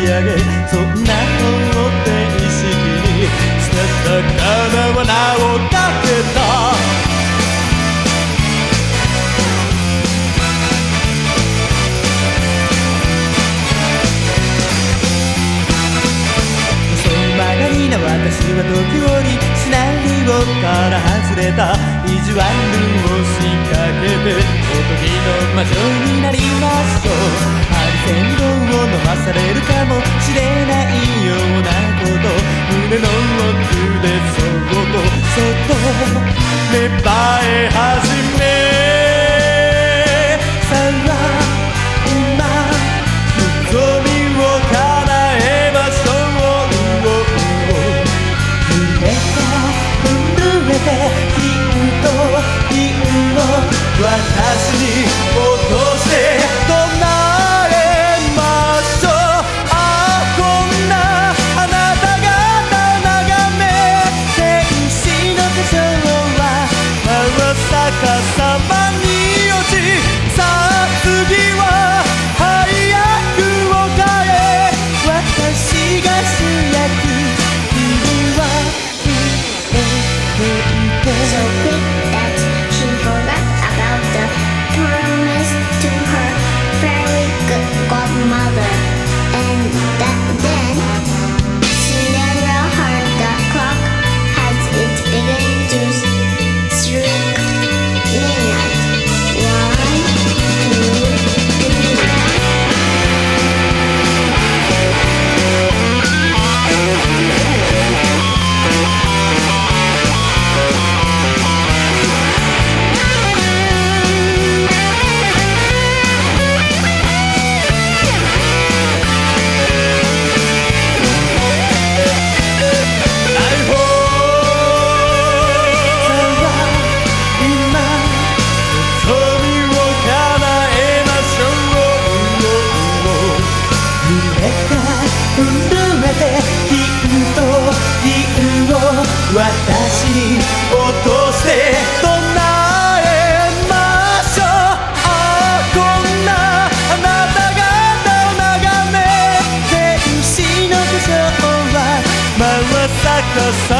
ち上げそんな方程式に捨てた金は名をかけた。そんばかりな私は時折シナリオから外れた。意地悪を仕掛けておとぎの魔女になります 내 바에 하지 So good. 私に落として唱えましょう。ああこんなあなた方を眺めて使の化粧はまばさかさ。